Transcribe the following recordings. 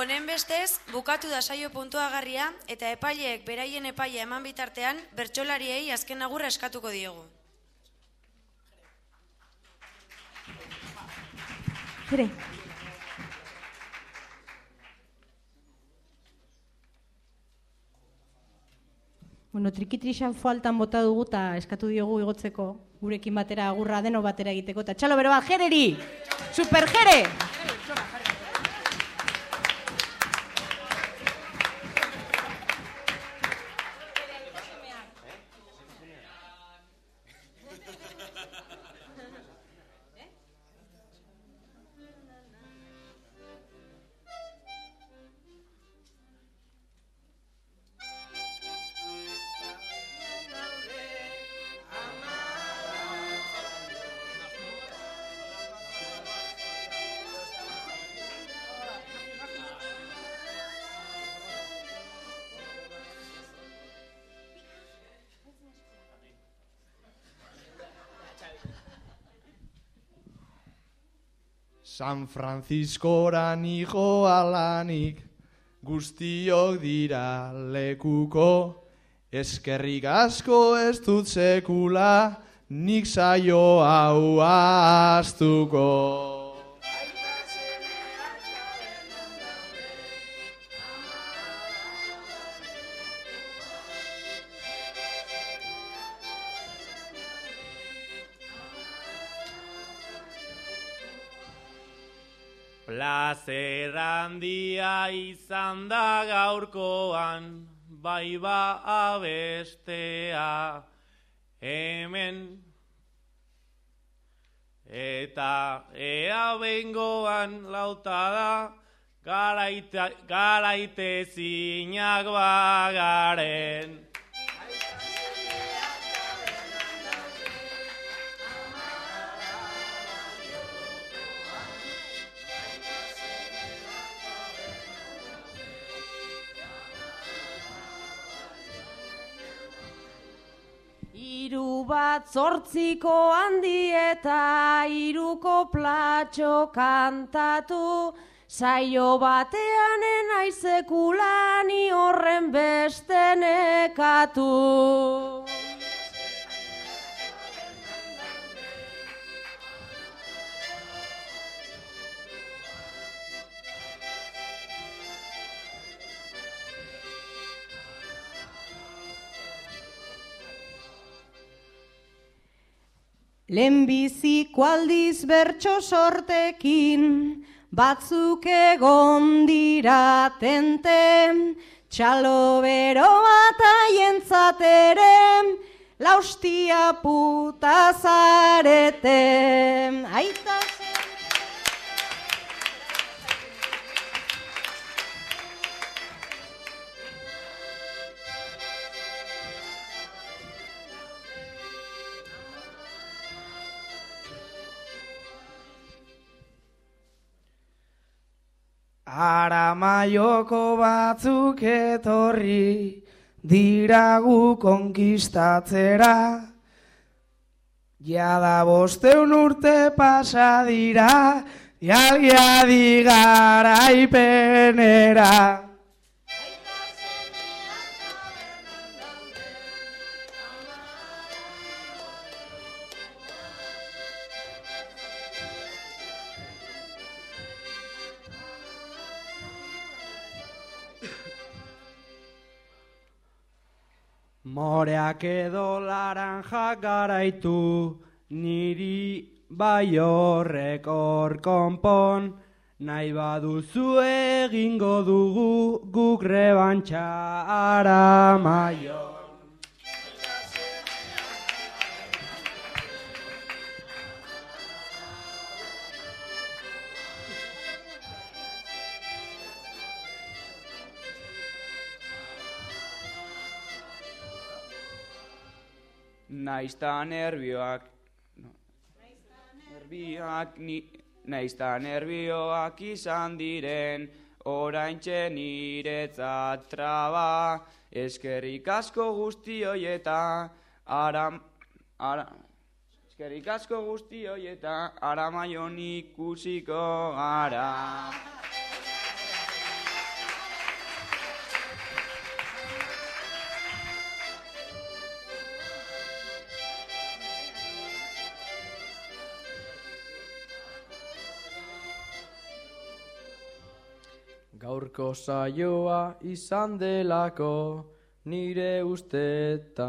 Honen bestez, bukatu da saio puntuagarria eta epaileek beraien epaia eman bitartean bertsolariei azken agurra eskatuko diegu. Jere. Bueno, trikitrixan faltan bota dugu eta eskatu diogu igotzeko gurekin batera agurra deno batera egiteko. Eta txalo bero bat, jereri! Super jere! San Franciscoran ijo alanik, guztiok dira lekuko, eskerrik asko ez dut sekula, nik saio hau astuko. Plazer handia izan da gaurkoan, bai ba abestea, hemen. Eta ea bengoan lautada, garaite, garaite zinak bagaren. Hiru bat zortziko handi eta hiruko platxo kantatu, saio batean enaizekulani horren beste nekatu. Lehenbiziko aldiz bertso sortekin, batzuk egon dira tente, txalo bero bat aientzat ere, laustia puta zarete. Aita Aramaioko batzuk etorri diragu konkistatzera. Jada bosteun urte pasa dira, jalgia digaraipenera. Moreak edo laranjak garaitu, niri bai horrek hor konpon, nahi baduzu egingo dugu guk rebantxa ara maion. Naizta nervioak no. Nervioak ni Naizta nervioak izan diren oraintxe niretzat traba eskerrik asko guzti hoieta aram ara Eskerrik asko guzti hoieta aramaion ikusiko gara Gaurko saioa izan delako nire usteta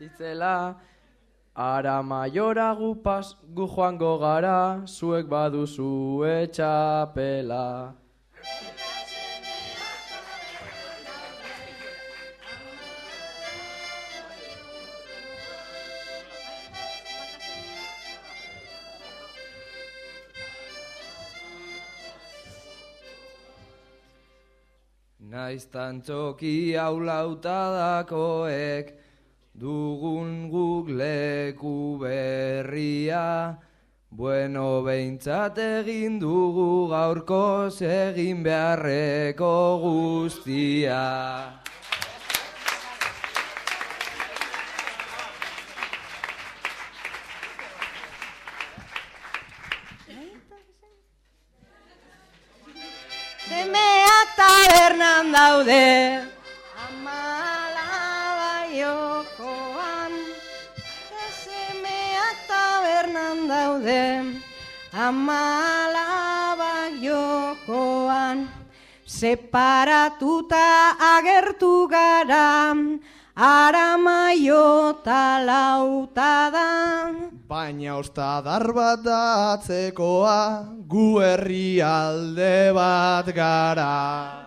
itzela Ara maiora gu pas gu joango gara zuek baduzu etxapela. Naiztan txoki hau lautadakoek dugun guk leku berria. Bueno, behintzat egin dugu gaurko egin beharreko guztia. Daude. Amalaba jokoan Semeak tabernan daude. Amalaba jokoan Separatuta agertu gara. Aramaio talauta da. Baina ostadar bat da atzekoa, gu herri alde bat gara.